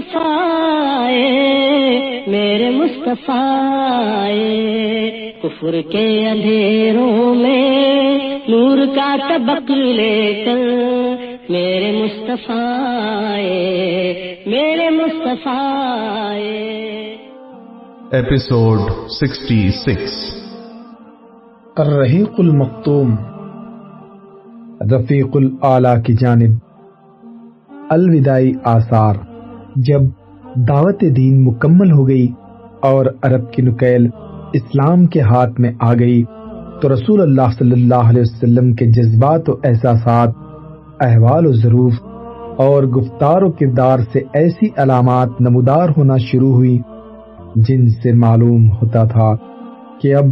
مصطفیٰ میرے مصطفیٰ آئے۔ کفر کے اندھیروں میں نور کا طبق لے کر میرے مصطفیٰ میرے Mustafa. Episode sixty six Ar-Raheeq al-Makhtum رفیق العلیٰ کی جانب الوداعی آثار جب دعوت دین مکمل ہو گئی اور عرب کی نکیل اسلام کے ہاتھ میں آ گئی، تو رسول اللہ صلی اللہ علیہ وسلم کے جذبات و احساسات، احوال و ضروف اور گفتار و کردار سے ایسی علامات نمودار ہونا شروع ہوئی جن سے معلوم ہوتا تھا کہ اب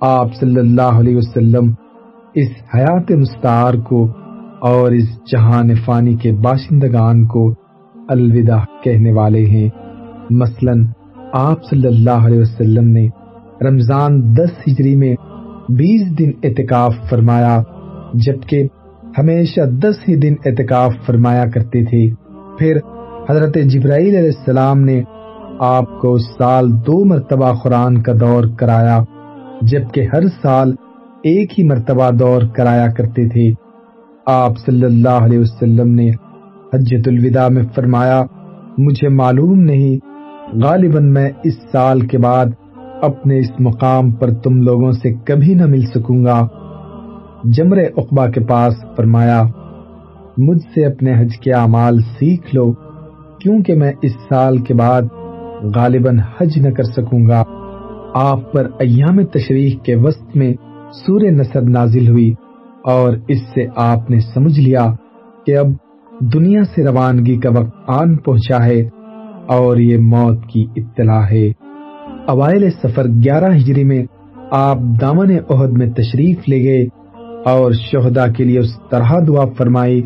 آپ صلی اللہ علیہ وسلم اس حیات مستعار کو اور اس جہان فانی کے باشندگان کو الوداع کہنے والے ہیں۔ مثلا آپ صلی اللہ علیہ وسلم نے رمضان دس ہجری میں بیس دن اعتکاف فرمایا، جبکہ ہمیشہ دس ہی دن اعتکاف فرمایا کرتے تھے۔ پھر حضرت جبرائیل علیہ السلام نے آپ کو اس سال دو مرتبہ قرآن کا دور کرایا، جبکہ ہر سال ایک ہی مرتبہ دور کرایا کرتے تھے۔ آپ صلی اللہ علیہ وسلم نے حجت الوداع میں فرمایا، مجھے معلوم نہیں، غالباً میں اس سال کے بعد اپنے اس مقام پر تم لوگوں سے کبھی نہ مل سکوں گا۔ جمر اقبا کے پاس فرمایا، مجھ سے اپنے حج کے اعمال سیکھ لو، کیونکہ میں اس سال کے بعد غالباً حج نہ کر سکوں گا۔ آپ پر ایام تشریح کے وسط میں سور نصر نازل ہوئی اور اس سے آپ نے سمجھ لیا کہ اب دنیا سے روانگی کا وقت آن پہنچا ہے اور یہ موت کی اطلاع ہے۔ اوائل سفر گیارہ ہجری میں آپ دامن عہد میں تشریف لے گئے اور شہدا کے لیے اس طرح دعا فرمائی،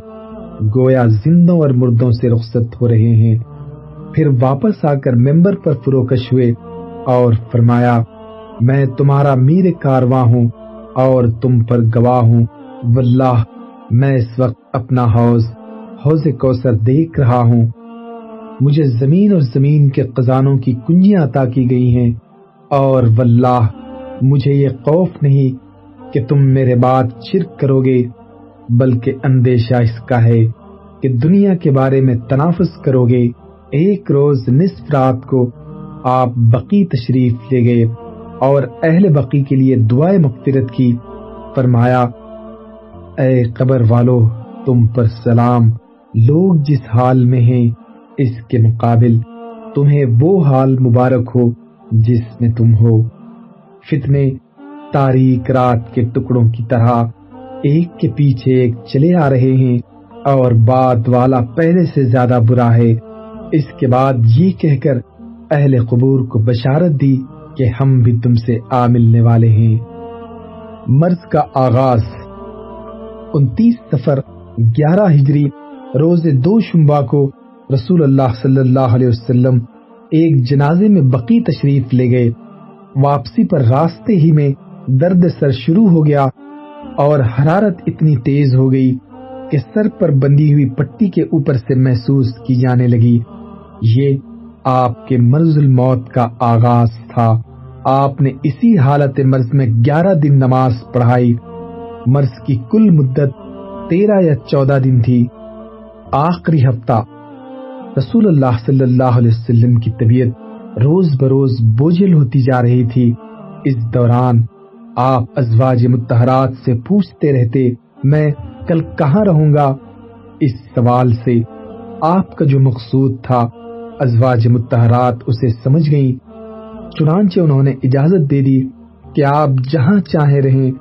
گویا زندوں اور مردوں سے رخصت ہو رہے ہیں۔ پھر واپس آ کر ممبر پر فروکش ہوئے اور فرمایا، میں تمہارا میر کارواں ہوں اور تم پر گواہ ہوں۔ واللہ، میں اس وقت اپنا حوض حوض کوثر دیکھ رہا ہوں۔ مجھے زمین اور زمین کے خزانوں کی کنجیاں عطا کی گئی ہیں اور واللہ، مجھے یہ خوف نہیں کہ تم میرے بعد شرک کرو گے، بلکہ اندیشہ اس کا ہے کہ دنیا کے بارے میں تنافس کرو گے۔ ایک روز نصف رات کو آپ بقی تشریف لے گئے اور اہل بقی کے لیے دعائیں مغفرت کی۔ فرمایا، اے قبر والو، تم پر سلام۔ لوگ جس حال میں ہیں، اس کے مقابل تمہیں وہ حال مبارک ہو جس میں تم ہو۔ فتنے تاریخ رات کے ٹکڑوں کی طرح ایک کے پیچھے ایک چلے آ رہے ہیں اور بعد والا پہلے سے زیادہ برا ہے۔ اس کے بعد یہ کہہ کر اہل قبور کو بشارت دی کہ ہم بھی تم سے آ ملنے والے ہیں۔ مرض کا آغاز انتیس سفر گیارہ ہجری روز دو شمبا کو رسول اللہ صلی اللہ علیہ وسلم ایک جنازے میں بقی تشریف لے گئے۔ واپسی پر راستے ہی میں درد سر شروع ہو گیا اور حرارت اتنی تیز ہو گئی کہ سر پر بندی ہوئی پٹی کے اوپر سے محسوس کی جانے لگی۔ یہ آپ کے مرض الموت کا آغاز تھا۔ آپ نے اسی حالت مرض میں گیارہ دن نماز پڑھائی۔ مرض کی کل مدت تیرہ یا چودہ دن تھی۔ آخری ہفتہ رسول اللہ صلی اللہ علیہ وسلم کی طبیعت روز بروز بوجھل ہوتی جا رہی تھی۔ اس دوران آپ ازواج متحرات سے پوچھتے رہتے، میں کل کہاں رہوں گا؟ اس سوال سے آپ کا جو مقصود تھا، ازواج متحرات اسے سمجھ گئیں۔ چنانچہ انہوں نے اجازت دے دی کہ آپ جہاں چاہیں رہیں۔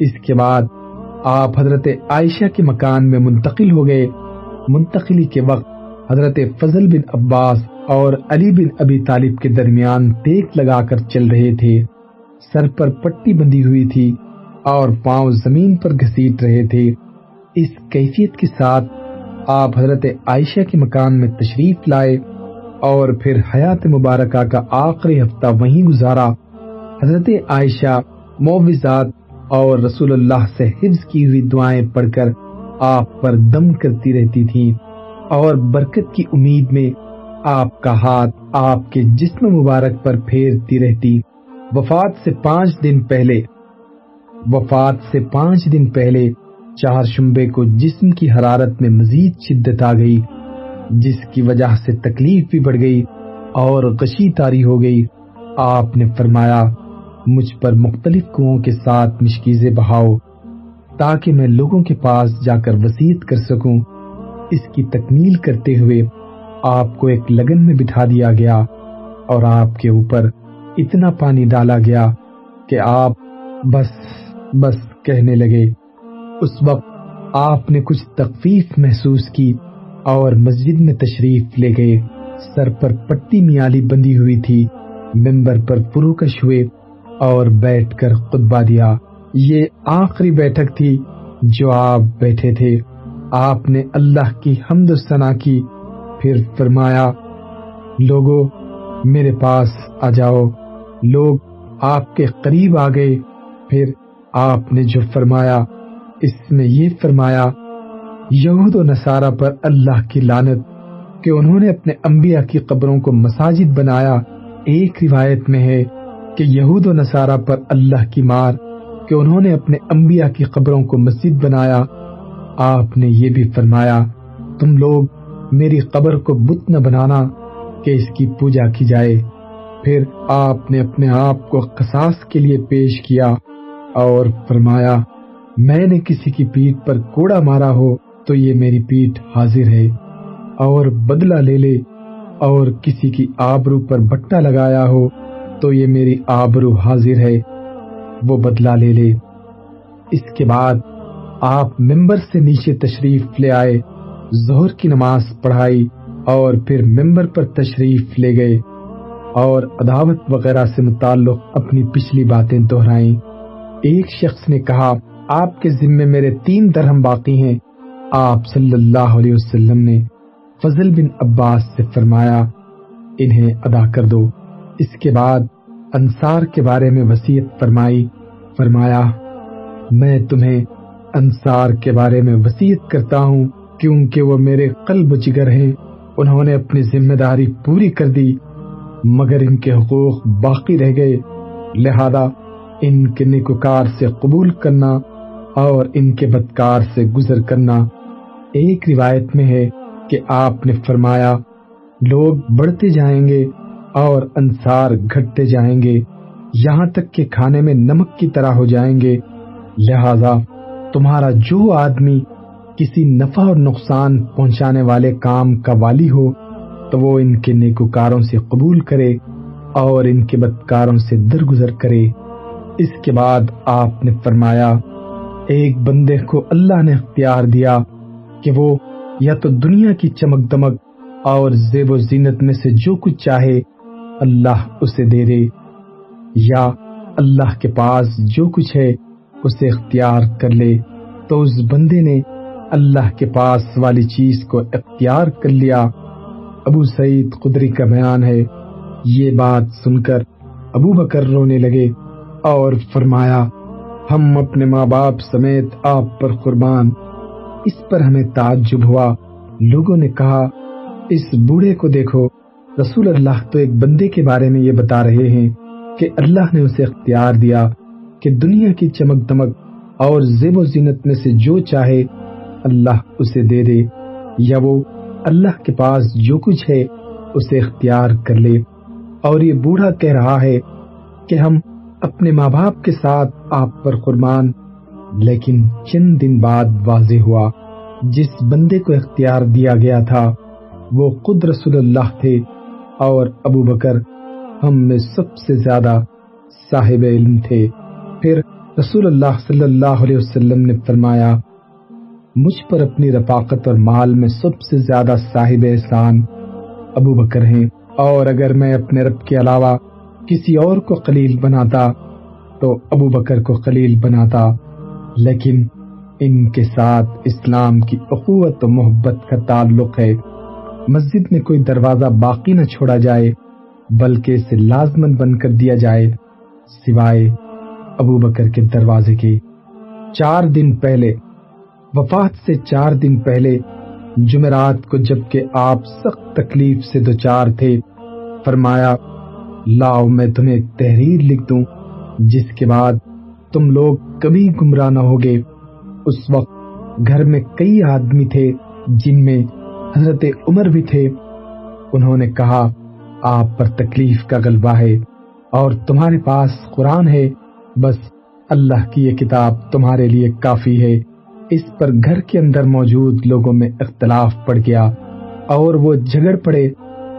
اس کے بعد آپ حضرت عائشہ کے مکان میں منتقل ہو گئے۔ منتقلی کے وقت حضرت فضل بن عباس اور علی بن ابی طالب کے درمیان ٹیک لگا کر چل رہے تھے۔ سر پر پٹی بندھی ہوئی تھی اور پاؤں زمین پر گھسیٹ رہے تھے۔ اس کیفیت کے ساتھ آپ حضرت عائشہ کے مکان میں تشریف لائے اور پھر حیات مبارکہ کا آخری ہفتہ وہیں گزارا۔ حضرت عائشہ معوضات اور رسول اللہ سے حفظ کی ہوئی دعائیں پڑھ کر آپ پر دم کرتی رہتی تھی اور برکت کی امید میں آپ کا ہاتھ آپ کے جسم مبارک پر پھیرتی رہتی۔ وفات سے پانچ دن پہلے، وفات سے پانچ دن پہلے چار شمبے کو جسم کی حرارت میں مزید شدت آ گئی، جس کی وجہ سے تکلیف بھی بڑھ گئی اور غشی تاری ہو گئی۔ آپ نے فرمایا، مجھ پر مختلف کنووں کے ساتھ مشکیزیں بہاؤ تاکہ میں لوگوں کے پاس جا کر وسیعت کر سکوں۔ اس کی تکمیل کرتے ہوئے آپ کو ایک لگن میں بٹھا دیا گیا اور آپ کے اوپر اتنا پانی ڈالا گیا کہ آپ بس بس کہنے لگے، اس وقت آپ نے کچھ تخفیف محسوس کی اور مسجد میں تشریف لے گئے۔ سر پر پٹی میالی بندی ہوئی تھی، ممبر پر پروکش ہوئے اور بیٹھ کر خطبہ دیا۔ یہ آخری بیٹھک تھی جو آپ بیٹھے تھے۔ آپ نے اللہ کی حمد و ثنا کی۔ پھر فرمایا لوگوں میرے پاس آ جاؤ۔ لوگ آپ کے قریب آ گئے۔ پھر آپ نے جو فرمایا، اس میں یہ فرمایا، یہود و نصارہ پر اللہ کی لانت کہ انہوں نے اپنے انبیاء کی قبروں کو مساجد بنایا۔ ایک روایت میں ہے کہ یہود و نصارہ پر اللہ کی مار کہ انہوں نے اپنے انبیاء کی قبروں کو مسجد بنایا، آپ نے یہ بھی فرمایا، تم لوگ میری قبر کو بت نہ بنانا کہ اس کی پوجا کی جائے۔ پھر آپ نے اپنے آپ کو قصاص کے لیے پیش کیا اور فرمایا، میں نے کسی کی پیٹ پر کوڑا مارا ہو تو یہ میری پیٹ حاضر ہے، اور بدلہ لے لے۔ اور کسی کی آبرو پر بٹا لگایا ہو تو یہ میری آبرو حاضر ہے۔ وہ بدلہ لے لے۔ اس کے بعد آپ ممبر سے نیچے تشریف لے آئے زہر کی نماز پڑھائی اور پھر ممبر پر تشریف لے گئے اور عداوت وغیرہ سے متعلق اپنی پچھلی باتیں دہرائیں۔ ایک شخص نے کہا، آپ کے ذمے میرے تین درہم باقی ہیں۔ آپ صلی اللہ علیہ وسلم نے فضل بن عباس سے فرمایا، انہیں ادا کر دو۔ اس کے بعد انصار کے بارے میں وسیعت فرمائی، فرمایا، میں تمہیں انصار کے بارے میں وسیعت کرتا ہوں، کیونکہ وہ میرے قلب جگر ہیں۔ انہوں نے اپنی ذمہ داری پوری کر دی، مگر ان کے حقوق باقی رہ گئے۔ لہذا ان کے نکوکار سے قبول کرنا اور ان کے بدکار سے گزر کرنا ایک روایت میں ہے کہ آپ نے فرمایا، لوگ بڑھتے جائیں گے اور انصار گھٹتے جائیں گے، یہاں تک کہ کھانے میں نمک کی طرح ہو جائیں گے۔ لہذا تمہارا جو آدمی کسی نفع اور نقصان پہنچانے والے کام کا والی ہو، تو وہ ان کے نیکوکاروں سے قبول کرے اور ان کے بدکاروں سے درگزر کرے۔ اس کے بعد آپ نے فرمایا، ایک بندے کو اللہ نے اختیار دیا کہ وہ یا تو دنیا کی چمک دمک اور زیب و زینت میں سے جو کچھ چاہے اللہ اسے دے دے یا اللہ کے پاس جو کچھ ہے اسے اختیار کر لے تو اس بندے نے اللہ کے پاس والی چیز کو اختیار کر لیا۔ ابو سعید قدری کا بیان ہے، یہ بات سن کر ابو بکر رونے لگے اور فرمایا، ہم اپنے ماں باپ سمیت آپ پر قربان۔ اس پر ہمیں تعجب ہوا۔ لوگوں نے کہا، اس بوڑھے کو دیکھو۔ رسول اللہ تو ایک بندے کے بارے میں یہ بتا رہے ہیں کہ اللہ نے اسے اختیار دیا کہ دنیا کی چمک دمک اور زیب و زینت میں سے جو چاہے اللہ اسے دے دے، یا وہ اللہ کے پاس جو کچھ ہے اسے اختیار کر لے۔ اور یہ بوڑھا کہہ رہا ہے کہ ہم اپنے ماں باپ کے ساتھ آپ پر قربان، لیکن چند دن بعد واضح ہوا، جس بندے کو اختیار دیا گیا تھا، وہ خود رسول اللہ تھے۔ اور ابو بکر ہم میں سب سے زیادہ صاحب علم تھے۔ پھر رسول اللہ صلی اللہ علیہ وسلم نے فرمایا، مجھ پر اپنی رفاقت اور مال میں سب سے زیادہ صاحب احسان ابو بکر ہیں۔ اور اگر میں اپنے رب کے علاوہ کسی اور کو قلیل بناتا، تو ابو بکر کو قلیل بناتا۔ لیکن ان کے ساتھ اسلام کی اخوت و محبت کا تعلق ہے۔ مسجد میں کوئی دروازہ باقی نہ چھوڑا جائے، بلکہ اسے لازمن بند کر دیا جائے، سوائے ابو بکر کے دروازے کے۔ چار دن پہلے، وفات سے چار دن پہلے، جمعرات کو جبکہ آپ سخت تکلیف سے دوچار تھے، فرمایا، لاؤ میں تمہیں تحریر لکھ دوں، جس کے بعد تم لوگ کبھی گمراہ نہ ہوگے۔ اس وقت گھر میں کئی آدمی تھے، جن میں حضرت عمر بھی تھے۔ انہوں نے کہا، آپ پر تکلیف کا غلبہ ہے اور تمہارے پاس قرآن ہے، بس اللہ کی یہ کتاب تمہارے لیے کافی ہے۔ اس پر گھر کے اندر موجود لوگوں میں اختلاف پڑ گیا اور وہ جھگڑ پڑے۔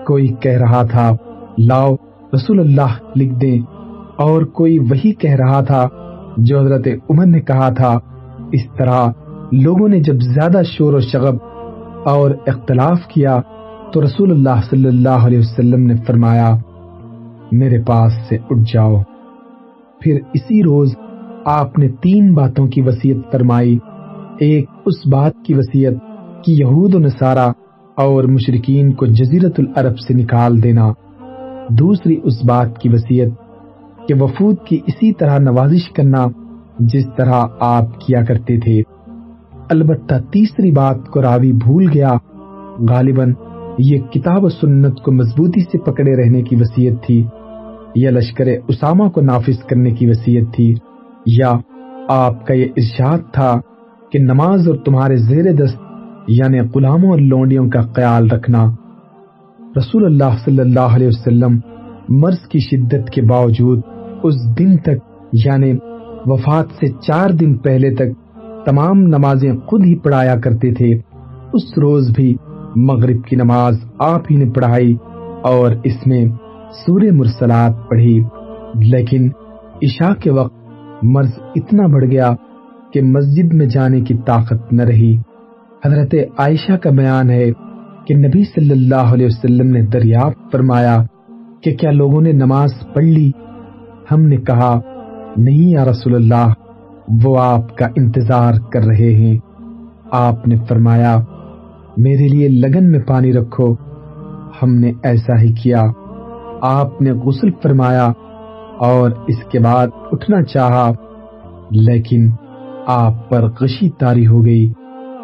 کوئی کہہ رہا تھا، لاؤ رسول اللہ لکھ دیں۔ اور کوئی وہی کہہ رہا تھا جو حضرت عمر نے کہا تھا۔ اس طرح لوگوں نے جب زیادہ شور و شغب اور اختلاف کیا تو رسول اللہ صلی اللہ علیہ وسلم نے فرمایا، میرے پاس سے اٹھ جاؤ۔ پھر اسی روز آپ نے تین باتوں کی وسیعت فرمائی۔ ایک اس بات کی وسیعت کہ یہود و نصارہ اور مشرقین کو جزیرت العرب سے نکال دینا۔ دوسری اس بات کی وسیعت کہ وفود کی اسی طرح نوازش کرنا جس طرح آپ کیا کرتے تھے۔ البتہ تیسری بات کو راوی بھول گیا۔ غالباً یہ کتاب و سنت کو مضبوطی سے پکڑے رہنے کی وسیعت تھی، یا لشکر اسامہ کو نافذ کرنے کی وسیعت تھی، یا آپ کا یہ ارشاد تھا کہ نماز اور تمہارے زیر دست یعنی غلاموں اور لونڈیوں کا خیال رکھنا۔ رسول اللہ صلی اللہ علیہ وسلم مرض کی شدت کے باوجود اس دن تک یعنی وفات سے چار دن پہلے تک تمام نمازیں خود ہی پڑھایا کرتے تھے۔ اس روز بھی مغرب کی نماز آپ ہی نے پڑھائی اور اس میں سورہ مرسلات پڑھی۔ لیکن عشاء کے وقت مرض اتنا بڑھ گیا کہ مسجد میں جانے کی طاقت نہ رہی۔ حضرت عائشہ کا بیان ہے کہ نبی صلی اللہ علیہ وسلم نے دریافت فرمایا کہ کیا لوگوں نے نماز پڑھ لی؟ ہم نے کہا، نہیں یا رسول اللہ وہ آپ کا انتظار کر رہے ہیں۔ آپ نے فرمایا، میرے لیے لگن میں پانی رکھو۔ ہم نے ایسا ہی کیا۔ آپ نے غسل فرمایا اور اس کے بعد اٹھنا چاہا، لیکن آپ پر غشی تاری ہو گئی۔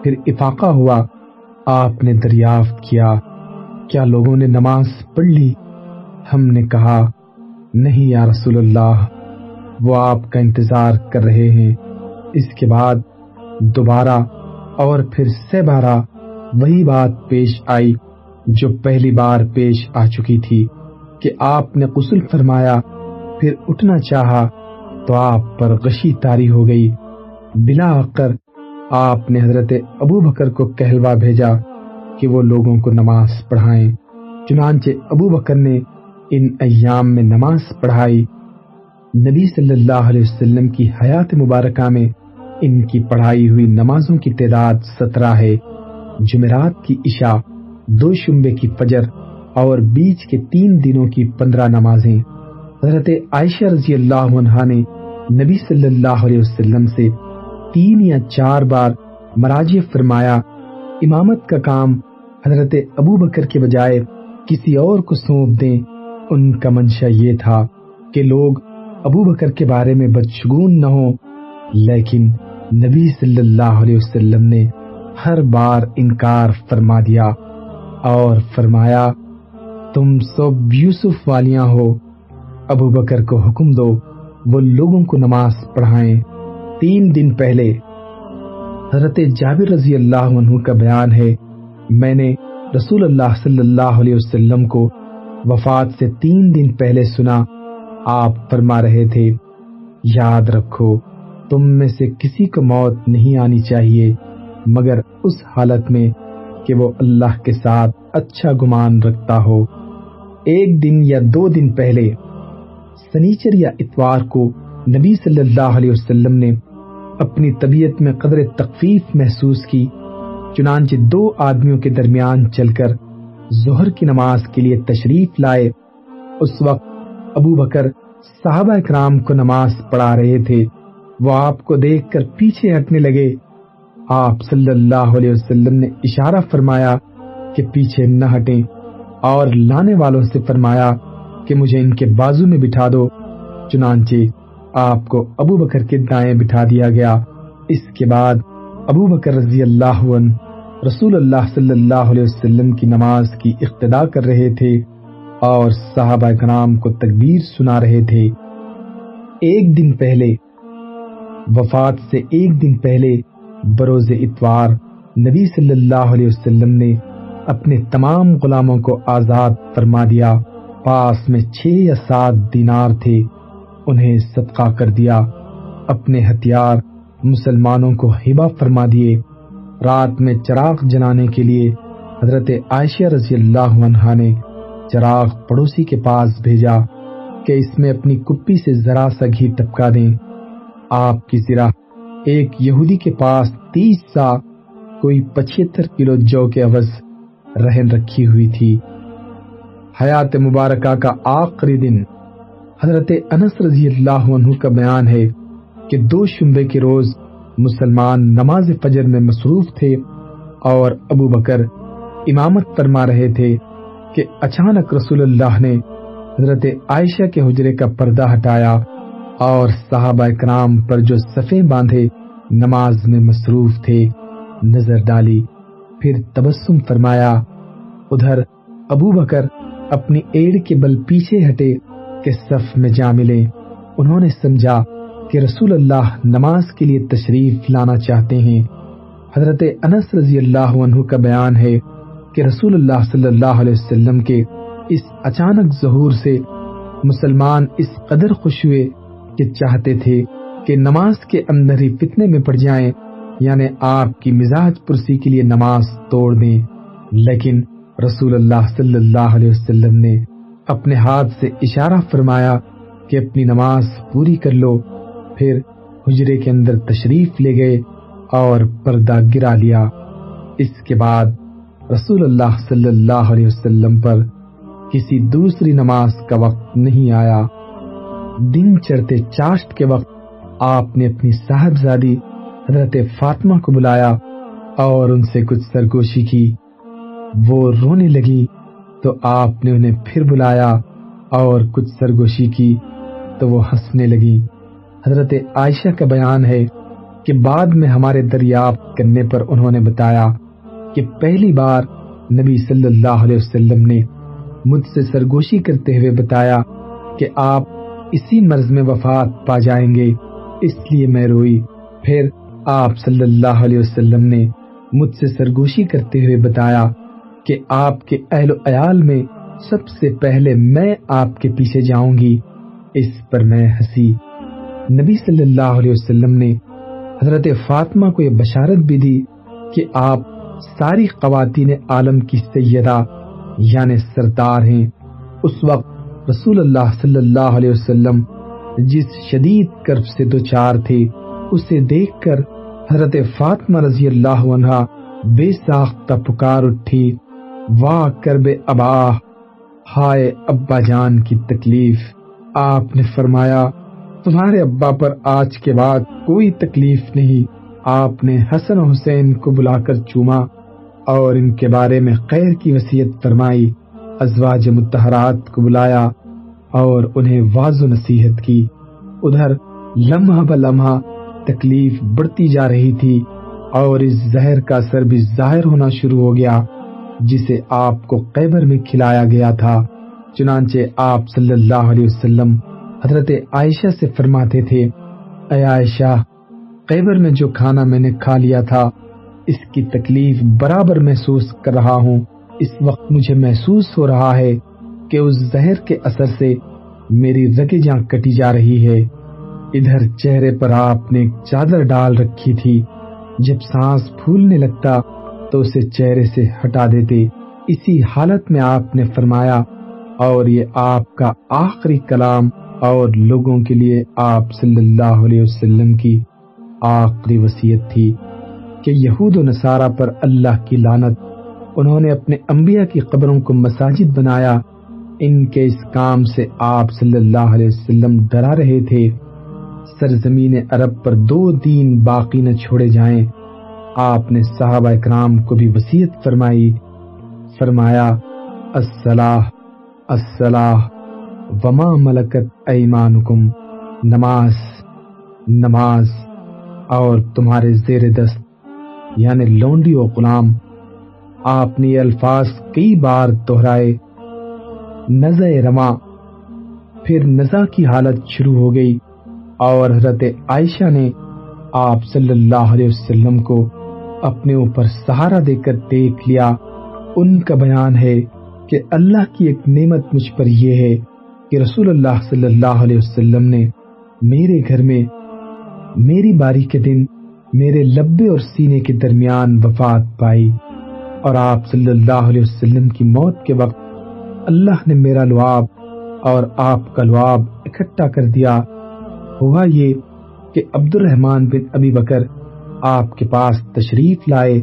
پھر افاقہ ہوا۔ آپ نے دریافت کیا۔ کیا لوگوں نے نماز پڑھ لی؟ ہم نے کہا، نہیں یا رسول اللہ۔ وہ آپ کا انتظار کر رہے ہیں۔ اس کے بعد دوبارہ اور پھر سے بارہ وہی بات پیش آئی جو پہلی بار پیش آ چکی تھی کہ آپ نے غسل فرمایا، پھر اٹھنا چاہا تو آپ پر غشی تاری ہو گئی۔ بلا کر آپ نے حضرت ابو بکر کو کہلوا بھیجا کہ وہ لوگوں کو نماز پڑھائیں۔ چنانچہ ابو بکر نے ان ایام میں نماز پڑھائی۔ نبی صلی اللہ علیہ وسلم کی حیات مبارکہ میں ان کی پڑھائی ہوئی نمازوں کی تعداد سترہ ہے۔ جمعرات کی عشاء، دو شمبے کی فجر اور بیچ کے تین دنوں کی پندرہ نمازیں۔ حضرت عائشہ رضی اللہ عنہ نے نبی صلی اللہ علیہ وسلم سے تین یا چار بار مراج فرمایا۔ امامت کا کام حضرت ابو بکر کے بجائے کسی اور کو سونپ دیں، ان کا منشا یہ تھا کہ لوگ ابو بکر کے بارے میں بدشگون نہ ہو لیکن نبی صلی اللہ علیہ وسلم نے ہر بار انکار فرما دیا اور فرمایا، تم سب یوسف والیاں ہو، ابو بکر کو حکم دو، وہ لوگوں کو نماز پڑھائیں۔ تین دن پہلے حضرت جابر رضی اللہ عنہ کا بیان ہے، میں نے رسول اللہ صلی اللہ علیہ وسلم کو وفات سے تین دن پہلے سنا۔ آپ فرما رہے تھے، یاد رکھو، تم میں سے کسی کو موت نہیں آنی چاہیے، مگر اس حالت میں کہ وہ اللہ کے ساتھ اچھا گمان رکھتا ہو۔ ایک دن یا دو دن پہلے، سنیچر یا اتوار کو نبی صلی اللہ علیہ وسلم نے اپنی طبیعت میں قدر تخفیف محسوس کی۔ چنانچہ دو آدمیوں کے درمیان چل کر ظہر کی نماز کے لیے تشریف لائے۔ اس وقت ابو بکر صحابہ اکرام کو نماز پڑھا رہے تھے۔ وہ آپ کو دیکھ کر پیچھے ہٹنے لگے۔ آپ صلی اللہ علیہ وسلم نے اشارہ فرمایا کہ پیچھے نہ ہٹیں اور لانے والوں سے فرمایا کہ مجھے ان کے بازو میں بٹھا دو۔ چنانچہ آپ کو ابو بکر کے دائیں بٹھا دیا گیا۔ اس کے بعد ابو بکر رضی اللہ عنہ رسول اللہ صلی اللہ علیہ وسلم کی نماز کی اقتدا کر رہے تھے۔ اور صحابہ کرام کو تکبیر سنا رہے تھے۔ ایک دن پہلے، وفات سے ایک دن پہلے بروز اتوار، نبی صلی اللہ علیہ وسلم نے اپنے تمام غلاموں کو آزاد فرما دیا۔ پاس میں چھ یا سات دینار تھے۔ انہیں صدقہ کر دیا۔ اپنے ہتھیار مسلمانوں کو ہبا فرما دیے۔ رات میں چراغ جلانے کے لیے حضرت عائشہ رضی اللہ عنہا نے چراغ پڑوسی کے پاس بھیجا کہ اس میں اپنی کپی سے ذرا سا گھی ٹپکا دیں۔ آپ کی ذرا ایک یہودی کے پاس تیس سا کوئی پچہتر کلو جو کے عوض رہن رکھی ہوئی تھی۔ حیات مبارکہ کا آخری دن حضرت انس رضی اللہ عنہ کا بیان ہے کہ دو شمبے کے روز مسلمان نماز فجر میں مصروف تھے اور ابو بکر امامت فرما رہے تھے کہ اچانک رسول اللہ نے حضرت عائشہ کے حجرے کا پردہ ہٹایا اور صحابہ کرام پر جو صفیں باندھے، نماز میں مصروف تھے، نظر ڈالی، پھر تبسم فرمایا، ادھر ابو بکر اپنی ایڑ کے بل پیچھے ہٹے کہ صف میں جا ملے انہوں نے سمجھا کہ رسول اللہ نماز کے لیے تشریف لانا چاہتے ہیں۔ حضرت انس رضی اللہ عنہ کا بیان ہے کہ رسول اللہ صلی اللہ علیہ وسلم کے اس اچانک ظہور سے مسلمان اس قدر خوش ہوئے کہ چاہتے تھے کہ نماز کے اندر ہی فتنے میں پڑ جائیں یعنی آپ کی مزاج پرسی کے لیے نماز توڑ دیں۔ لیکن رسول اللہ صلی اللہ علیہ وسلم نے اپنے ہاتھ سے اشارہ فرمایا کہ اپنی نماز پوری کر لو، پھر حجرے کے اندر تشریف لے گئے اور پردہ گرا لیا۔ اس کے بعد رسول اللہ صلی اللہ علیہ وسلم پر کسی دوسری نماز کا وقت نہیں آیا۔ دن چڑھتے چاشت کے وقت آپ نے اپنی صاحبزادی حضرت فاطمہ کو بلایا اور ان سے کچھ سرگوشی کی۔ وہ رونے لگی تو آپ نے انہیں پھر بلایا اور کچھ سرگوشی کی تو وہ ہنسنے لگی۔ حضرت عائشہ کا بیان ہے کہ بعد میں ہمارے دریافت کرنے پر انہوں نے بتایا کہ پہلی بار نبی صلی اللہ علیہ وسلم نے مجھ سے سرگوشی کرتے ہوئے بتایا کہ آپ اسی مرض میں وفات پا جائیں گے، اس لیے میں روئی۔ پھر آپ صلی اللہ علیہ وسلم نے مجھ سے سرگوشی کرتے ہوئے بتایا کہ آپ کے اہل و عیال میں سب سے پہلے میں آپ کے پیچھے جاؤں گی۔ اس پر میں ہنسی۔ نبی صلی اللہ علیہ وسلم نے حضرت فاطمہ کو یہ بشارت بھی دی کہ آپ ساری خواتین عالم کی سیدہ یعنی سردار ہیں۔ اس وقت رسول اللہ صلی اللہ علیہ وسلم جس شدید کرب سے دو چار تھے، اسے دیکھ کر حضرت فاطمہ رضی اللہ عنہ بے ساختہ پکار اٹھی۔ واہ، کرب ابا ہائے ابا جان کی تکلیف۔ آپ نے فرمایا، تمہارے ابا پر آج کے بعد کوئی تکلیف نہیں۔ آپ نے حسن حسین کو بلا کر چوما اور ان کے بارے میں خیر کی وسیعت فرمائی، ازواج متحرات کو بلایا اور انہیں واض و نصیحت کی۔ ادھر لمحہ ب لمحہ تکلیف بڑھتی جا رہی تھی اور اس زہر کا اثر بھی ظاہر ہونا شروع ہو گیا، جسے آپ کو قیبر میں کھلایا گیا تھا۔ چنانچہ آپ صلی اللہ علیہ وسلم حضرت عائشہ سے فرماتے تھے، اے عائشہ قیبر میں جو کھانا میں نے کھا لیا تھا، اس کی تکلیف برابر محسوس کر رہا ہوں۔ اس وقت مجھے محسوس ہو رہا ہے کہ اس زہر کے اثر سے میری رگے جاں کٹی جا رہی ہے۔ ادھر چہرے پر آپ نے چادر ڈال رکھی تھی۔ جب سانس پھولنے لگتا تو اسے چہرے سے ہٹا دیتے۔ اسی حالت میں آپ نے فرمایا، اور یہ آپ کا آخری کلام اور لوگوں کے لیے آپ صلی اللہ علیہ وسلم کی آخری وسیعت تھی کہ یہود و نصارہ پر اللہ کی لانت انہوں نے اپنے انبیاء کی قبروں کو مساجد بنایا۔ ان کے اس کام سے آپ صلی اللہ علیہ وسلم ڈرا رہے تھے۔ سرزمین عرب پر دو دین باقی نہ چھوڑے جائیں۔ آپ نے صحابہ اکرام کو بھی وسیعت فرمائی۔ فرمایا، الصلاح الصلاح، وما ملکت ایمانکم۔ نماز نماز۔ اور تمہارے زیر دست یعنی لونڈی و غلام، آپ نے یہ الفاظ کئی بار دہرائے۔ نز رما پھر نزا کی حالت شروع ہو گئی اور حضرت عائشہ نے آپ صلی اللہ علیہ وسلم کو اپنے اوپر سہارا دے کر دیکھ لیا۔ ان کا بیان ہے کہ اللہ کی ایک نعمت مجھ پر یہ ہے کہ رسول اللہ صلی اللہ علیہ وسلم نے میرے گھر میں میری باری کے دن میرے لبے اور سینے کے درمیان وفات پائی اور آپ صلی اللہ علیہ وسلم کی موت کے وقت اللہ نے میرا لعاب اور آپ کا لعاب اکٹھا کر دیا۔ ہوا یہ کہ عبد الرحمان بن ابی بکر آپ کے پاس تشریف لائے،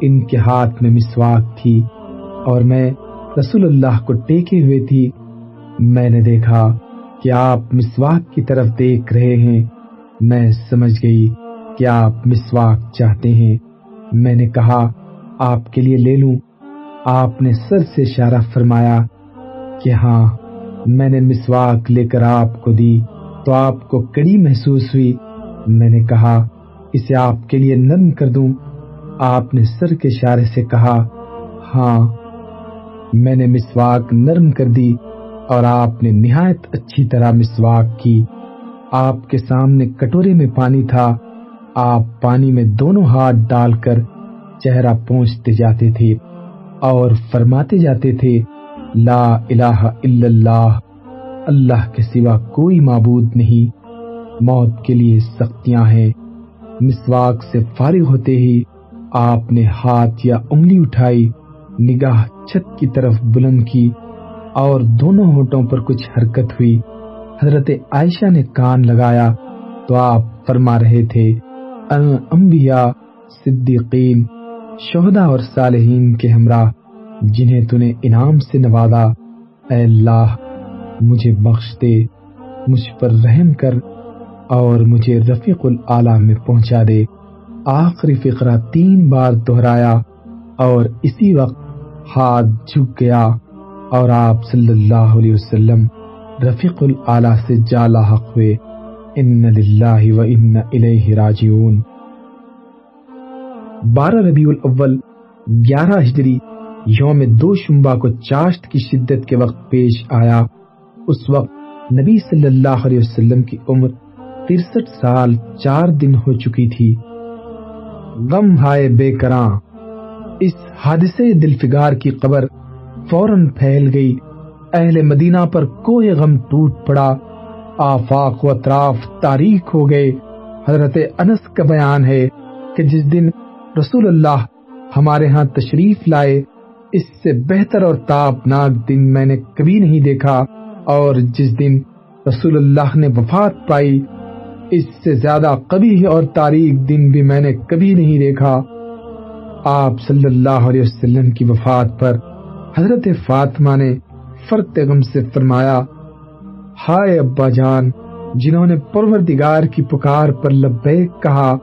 ان کے ہاتھ میں مسواک تھی اور میں رسول اللہ کو ٹیکے ہوئے تھی۔ میں نے دیکھا کہ آپ مسواک کی طرف دیکھ رہے ہیں۔ میں سمجھ گئی کہ آپ مسواک چاہتے ہیں۔ میں نے کہا، آپ کے لیے لے لوں۔ آپ نے سر سے اشارہ فرمایا کہ ہاں میں نے مسواک لے کر آپ کو دی تو آپ کو کڑی محسوس ہوئی۔ میں نے کہا، اسے آپ کے لیے نرم کر دوں۔ آپ نے سر کے اشارے سے کہا ہاں میں نے مسواک نرم کر دی اور آپ نے نہایت اچھی طرح مسواک کی۔ آپ کے سامنے کٹورے میں پانی تھا، آپ پانی میں دونوں ہاتھ ڈال کر چہرہ پہنچتے جاتے تھے اور فرماتے جاتے تھے، لا الہ الا اللہ اللہ کے سوا کوئی معبود نہیں، موت کے لیے سختیاں ہیں، مسواک سے فارغ ہوتے ہی آپ نے ہاتھ یا انگلی اٹھائی، نگاہ چھت کی طرف بلند کی اور دونوں ہوٹوں پر کچھ حرکت ہوئی۔ حضرت عائشہ نے کان لگایا تو آپ فرما رہے تھے انبیاء صدیقین شہدہ اور صالحین کے ہمراہ، جنہیں تو نے انعام سے نوازا۔ اے اللہ، مجھے بخش دے، مجھ پر رحم کر اور مجھے رفیق العلیٰ میں پہنچا دے۔ آخری فقرہ تین بار دہرایا اور اسی وقت ہاتھ جھک گیا اور آپ صلی اللہ علیہ وسلم رفیق العلیٰ سے جا لاحق ہوئے۔ ان للہ و ان الیہ راجعون۔ بارہ ربیع الاول، گیارہ ہجری، یوم دو شمبا کو چاشت کی شدت کے وقت پیش آیا۔ اس وقت نبی صلی اللہ علیہ وسلم کی عمر ترسٹھ سال چار دن ہو چکی تھی۔ غم ہائے بے کراں اس حادثے دلفگار کی قبر فوراً پھیل گئی۔ اہل مدینہ پر کوئی غم ٹوٹ پڑا۔ آفاق و اطراف تاریخ ہو گئے۔ حضرت انس کا بیان ہے کہ جس دن رسول اللہ ہمارے ہاں تشریف لائے، اس سے بہتر اور تابناک دن میں نے کبھی نہیں دیکھا۔ اور جس دن رسول اللہ نے وفات پائی، اس سے زیادہ کبھی اور تاریخ دن بھی میں نے کبھی نہیں دیکھا۔ آپ صلی اللہ علیہ وسلم کی وفات پر حضرت فاطمہ نے فرت غم سے فرمایا، ہائے ابا جان، جنہوں نے پروردگار کی پکار پر لبیک کہا،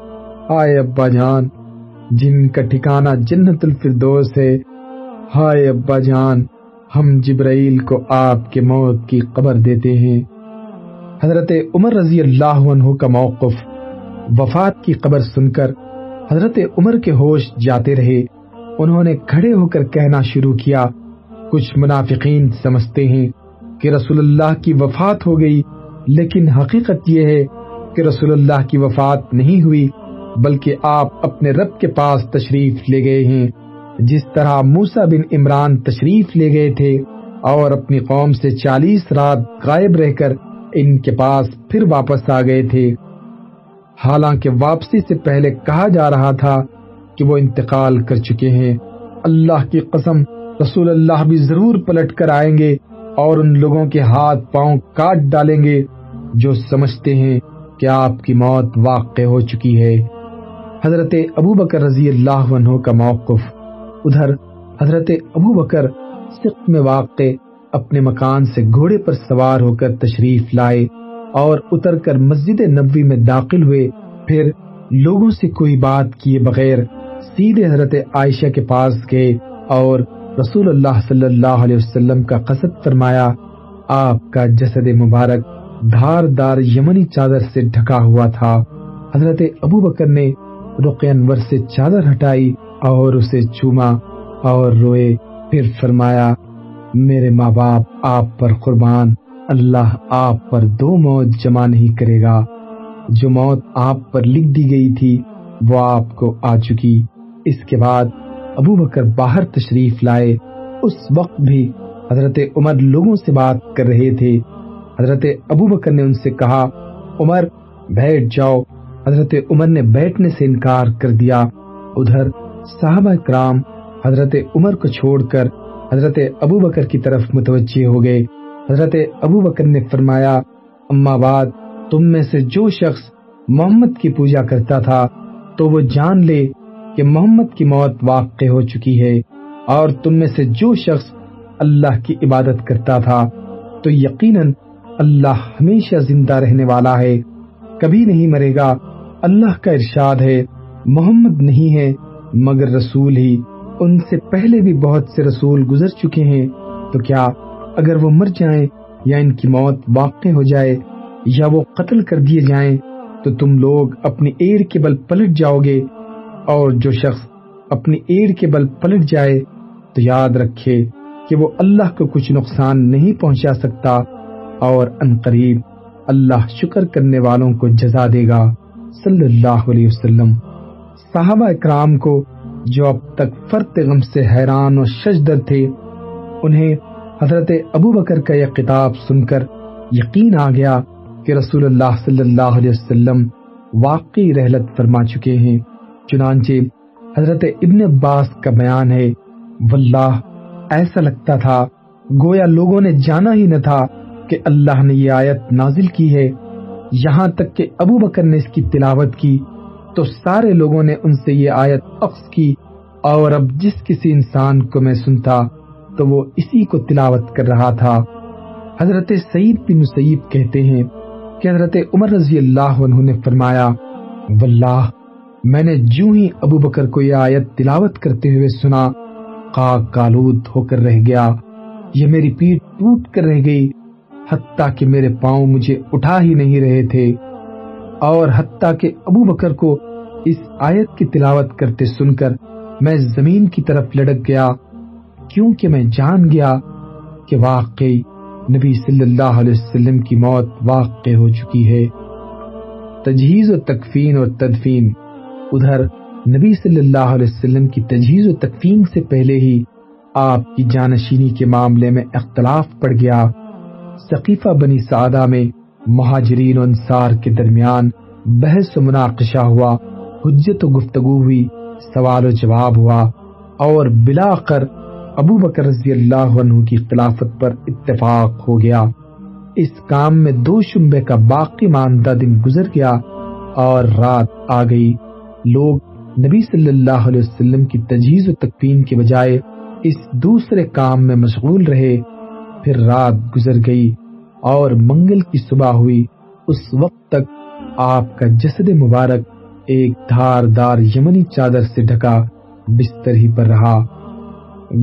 ہائے ابا جان، جن کا ٹھکانہ جنت الفردوس ہے، ہائے ابا جان، ہم جبرائیل کو آپ کے موت کی قبر دیتے ہیں۔ حضرت عمر رضی اللہ عنہ کا موقف، وفات کی قبر سن کر حضرت عمر کے ہوش جاتے رہے، انہوں نے کھڑے ہو کر کہنا شروع کیا کچھ منافقین سمجھتے ہیں کہ رسول اللہ کی وفات ہو گئی، لیکن حقیقت یہ ہے کہ رسول اللہ کی وفات نہیں ہوئی، بلکہ آپ اپنے رب کے پاس تشریف لے گئے ہیں۔ جس طرح موسا بن عمران تشریف لے گئے تھے، اور اپنی قوم سے چالیس رات غائب رہ کر ان کے پاس پھر واپس آ گئے تھے۔ حالانکہ واپسی سے پہلے کہا جا رہا تھا کہ وہ انتقال کر چکے ہیں۔ اللہ کی قسم رسول اللہ بھی ضرور پلٹ کر آئیں گے اور ان لوگوں کے ہاتھ پاؤں کاٹ ڈالیں گے جو سمجھتے ہیں کہ آپ کی موت واقع ہو چکی ہے۔ حضرت ابو بکر رضی اللہ عنہ کا موقف۔ ادھر حضرت ابو بکر سکھ میں واقع اپنے مکان سے گھوڑے پر سوار ہو کر تشریف لائے اور اتر کر مسجد نبوی میں داخل ہوئے۔ پھر لوگوں سے کوئی بات کیے بغیر سیدھے حضرت عائشہ کے پاس گئے اور رسول اللہ صلی اللہ علیہ وسلم کا قصد فرمایا، آپ کا جسد مبارک دھار دار یمنی چادر سے ڈھکا ہوا تھا۔ حضرت ابو بکر نے رق انور سے چادر ہٹائی اور اسے چوما اور روئے، پھر فرمایا، میرے ماں باپ، آپ پر قربان، اللہ آپ پر دو موت جمع نہیں کرے گا۔ جو موت آپ پر لکھ دی گئی تھی، وہ آپ کو آ چکی۔ اس کے بعد ابو بکر باہر تشریف لائے۔ اس وقت بھی حضرت عمر لوگوں سے بات کر رہے تھے۔ حضرت ابو بکر نے ان سے کہا، عمر، بیٹھ جاؤ۔ حضرت عمر نے بیٹھنے سے انکار کر دیا۔ ادھر صحابہ کرام حضرت عمر کو چھوڑ کر حضرت ابو بکر کی طرف متوجہ ہو گئے۔ حضرت ابو بکر نے فرمایا، اما بعد، تم میں سے جو شخص محمد کی پوجا کرتا تھا تو وہ جان لے کہ محمد کی موت واقع ہو چکی ہے اور تم میں سے جو شخص اللہ کی عبادت کرتا تھا، تو یقیناً اللہ ہمیشہ زندہ رہنے والا ہے۔ کبھی نہیں مرے گا، اللہ کا ارشاد ہے، محمد نہیں ہے، مگر رسول ہی۔ ان سے پہلے بھی بہت سے رسول گزر چکے ہیں۔ تو کیا اگر وہ مر جائیں یا ان کی موت واقع ہو جائے یا وہ قتل کر دیے جائیں، تو تم لوگ اپنی ایر کے بل پلٹ جاؤ گے۔ اور جو شخص اپنی ایر کے بل پلٹ جائے، تو یاد رکھے کہ وہ اللہ کو کچھ نقصان نہیں پہنچا سکتا اور ان قریب اللہ شکر کرنے والوں کو جزا دے گا۔ صلی اللہ علیہ وسلم۔ صحابہ اکرام کو جو اب تک فرت غم سے حیران اور شجدر تھے، انہیں حضرت ابو بکر کا یہ کتاب سن کر یقین آ گیا کہ رسول اللہ صلی اللہ علیہ وسلم واقعی رحلت فرما چکے ہیں۔ چنانچہ حضرت ابن عباس کا بیان ہے، واللہ، ایسا لگتا تھا، گویا لوگوں نے جانا ہی نہ تھا کہ اللہ نے یہ آیت نازل کی ہے۔ یہاں تک کہ ابو بکر نے اس کی تلاوت کی، تو سارے لوگوں نے ان سے یہ آیت اخذ کی۔ اور اب جس کسی انسان کو میں سنتا، تو وہ اسی کو تلاوت کر رہا تھا۔ حضرت سعید بن نصیب کہتے ہیں کہ حضرت عمر رضی اللہ عنہ نے فرمایا، واللہ میں نے جو ہی ابو بکر کو یہ آیت تلاوت کرتے ہوئے سنا، خاک کالود ہو کر رہ گیا، یہ میری پیٹ ٹوٹ کر رہ گئی، حتیٰ کہ میرے پاؤں مجھے اٹھا ہی نہیں رہے تھے۔ اور حتیٰ کہ ابو بکر کو اس آیت کی تلاوت کرتے سن کر میں زمین کی طرف لڑک گیا، کیونکہ میں جان گیا کہ واقعی نبی صلی اللہ علیہ وسلم کی موت واقع ہو چکی ہے۔ تجہیز و تکفین اور تدفین ادھر نبی صلی اللہ علیہ وسلم کی تجہیز و تکفین سے پہلے ہی آپ کی جانشینی کے معاملے میں اختلاف پڑ گیا۔ ثقیفہ بنی سعدہ میں مہاجرین و انصار کے درمیان بحث و مناقشہ ہوا۔ حجت و گفتگو ہوئی، سوال و جواب ہوا اور بلا کر ابو بکر رضی اللہ عنہ کی خلافت پر اتفاق ہو گیا۔ اس کام میں دو شمبے کا باقی ماندہ دن گزر گیا اور رات آ گئی۔ لوگ نبی صلی اللہ علیہ وسلم کی تجہیز و تکفین کے بجائے اس دوسرے کام میں مشغول رہے، پھر رات گزر گئی اور منگل کی صبح ہوئی۔ اس وقت تک آپ کا جسد مبارک ایک دھار دار یمنی چادر سے ڈھکا بستر ہی پر رہا۔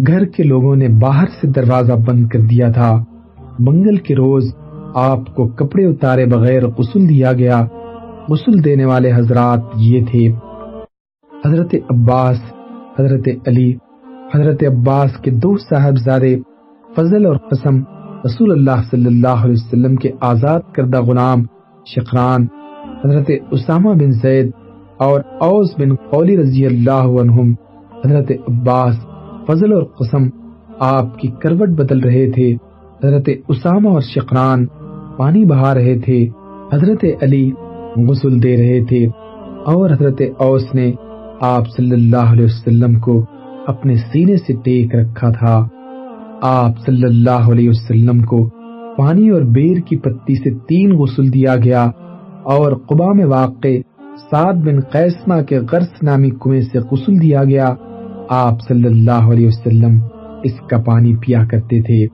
گھر کے لوگوں نے باہر سے دروازہ بند کر دیا تھا۔ منگل کے روز آپ کو کپڑے اتارے بغیر غسل دیا گیا۔ غسل دینے والے حضرات یہ تھے۔ حضرت عباس، حضرت علی، حضرت عباس کے دو صاحبزادے فضل اور قسم رسول اللہ صلی اللہ علیہ وسلم کے آزاد کردہ غلام شقران، حضرت اسامہ بن زید اور اوس بن قولی رضی اللہ عنہم، حضرت عباس فضل اور قسم آپ کی کروٹ بدل رہے تھے، حضرت اسامہ اور شقران پانی بہا رہے تھے، حضرت علی غسل دے رہے تھے اور حضرت اوس نے آپ صلی اللہ علیہ وسلم کو اپنے سینے سے ٹیک رکھا تھا۔ آپ صلی اللہ علیہ وسلم کو پانی اور بیر کی پتی سے تین غسل دیا گیا اور قبا میں واقع سعد بن قیسمہ کے غرس نامی کنویں سے غسل دیا گیا۔ آپ صلی اللہ علیہ وسلم اس کا پانی پیا کرتے تھے۔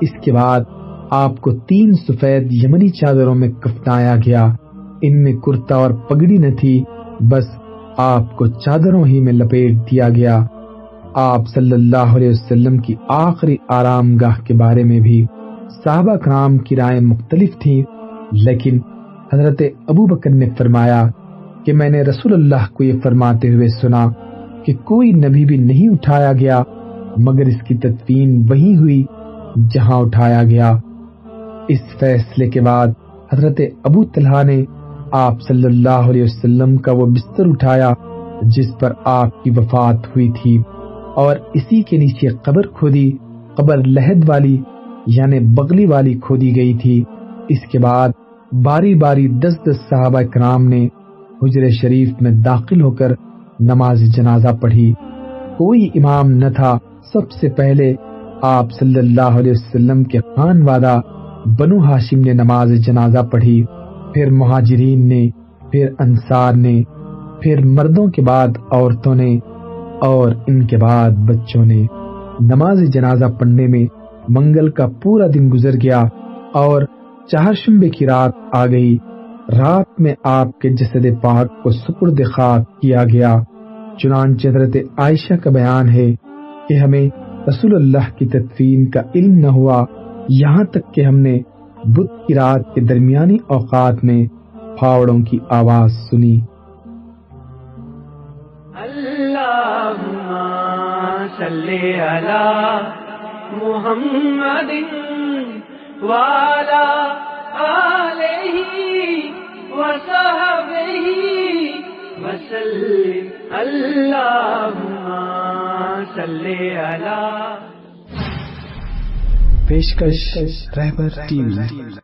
اس کے بعد آپ کو تین سفید یمنی چادروں میں کفتایا گیا۔ ان میں کرتا اور پگڑی نہ تھی، بس آپ کو چادروں ہی میں لپیٹ دیا گیا۔ آپ صلی اللہ علیہ وسلم کی آخری آرام گاہ کے بارے میں بھی صحابہ کرام کی رائے مختلف تھیں لیکن حضرت ابو بکر نے فرمایا کہ میں نے رسول اللہ کو یہ فرماتے ہوئے سنا کہ کوئی نبی بھی نہیں اٹھایا گیا، مگر اس کی تدفین وہی ہوئی جہاں اٹھایا گیا۔ اس فیصلے کے بعد حضرت ابو طلحہ نے آپ صلی اللہ علیہ وسلم کا وہ بستر اٹھایا جس پر آپ کی وفات ہوئی تھی اور اسی کے نیچے قبر کھودی، قبر لہد والی یعنی بغلی والی کھودی گئی تھی۔ اس کے بعد باری باری دس دس صحابہ کرام نے حجر شریف میں داخل ہو کر نماز جنازہ پڑھی۔ کوئی امام نہ تھا۔ سب سے پہلے آپ صلی اللہ علیہ وسلم کے خان وادہ بنو ہاشم نے نماز جنازہ پڑھی۔ پھر مہاجرین نے، پھر انصار نے، پھر مردوں کے بعد عورتوں نے، اور ان کے بعد بچوں نے۔ نماز جنازہ پڑھنے میں منگل کا پورا دن گزر گیا اور چہر شمبے کی رات آ گئی۔ رات میں آپ کے جسد پاک کو سپرد خاک کیا گیا۔ چنانچہ حضرت عائشہ کا بیان ہے کہ ہمیں رسول اللہ کی تدفین کا علم نہ ہوا۔ یہاں تک کہ ہم نے بدھ کی رات کے درمیانی اوقات میں پھاوڑوں کی آواز سنی۔ اللهم صل على محمد وعلى آله وصحبه وسلم۔ پیشکش رہبر ٹی وی